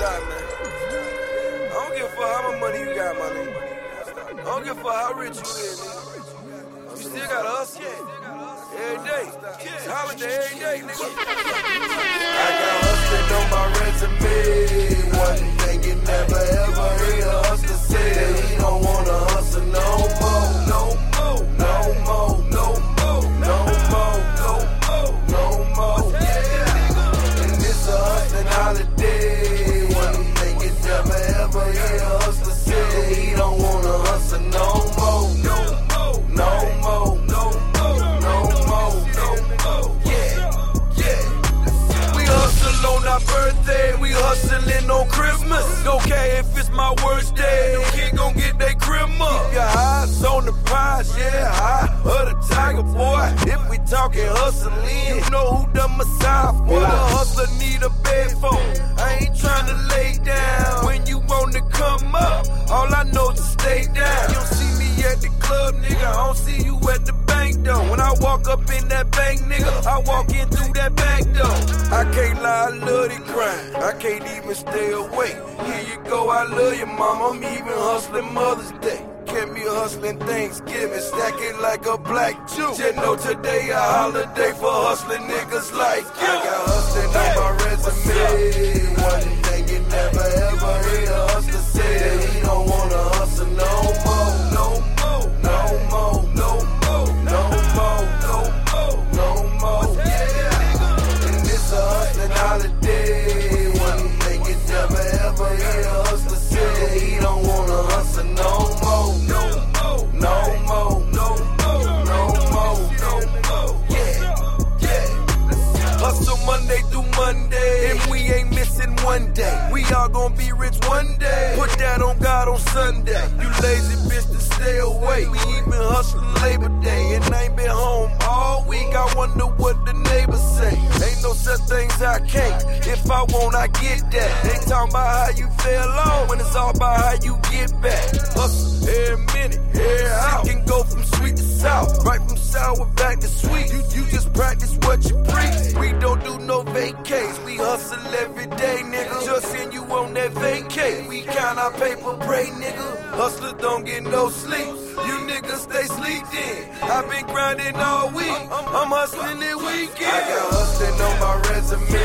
stop, man. I don't give a fuck how much money you got, my nigga. I don't give a fuck how rich you is, nigga. You still gotta hustle. Every day. Holiday every day, nigga. On Christmas. Care if it's my worst day, no kid gon' get they crib up. Keep your eyes on the prize, yeah, high of the tiger boy. If we talking hustling, you know who the messiah for. What a hustler need a bed for. I ain't trying to lay down. When you want to come up, all I know is stay down. You don't see me at the club, nigga. I don't see you at the bank though. When I walk up in that bank, nigga, I walk lie, I love the grind. I can't even stay awake. Here you go, I love you, mama. I'm even hustling Mother's Day. Kept me hustling Thanksgiving, stacking like a black Jew. Just know today a holiday for hustling niggas like you. I got hustling on my resume. One day. We all gonna be rich one day. Put that on God on Sunday. You lazy bitch to stay away. We even hustling Labor Day, and I ain't been home all week. I wonder what the If I want, I get that. They talking about how you fell off when it's all about how you get back. Hustle every minute, every hour. Can go from sweet to sour, right from sour back to sweet. You, you just practice what you preach. We don't do no vacays. We hustle every day, nigga. Just send you on that vacay. We count our paper, pray, nigga. Hustlers don't get no sleep. You niggas stay sleeped in. I've been grinding all week. I'm hustling it weekend. I got hustling on my resume.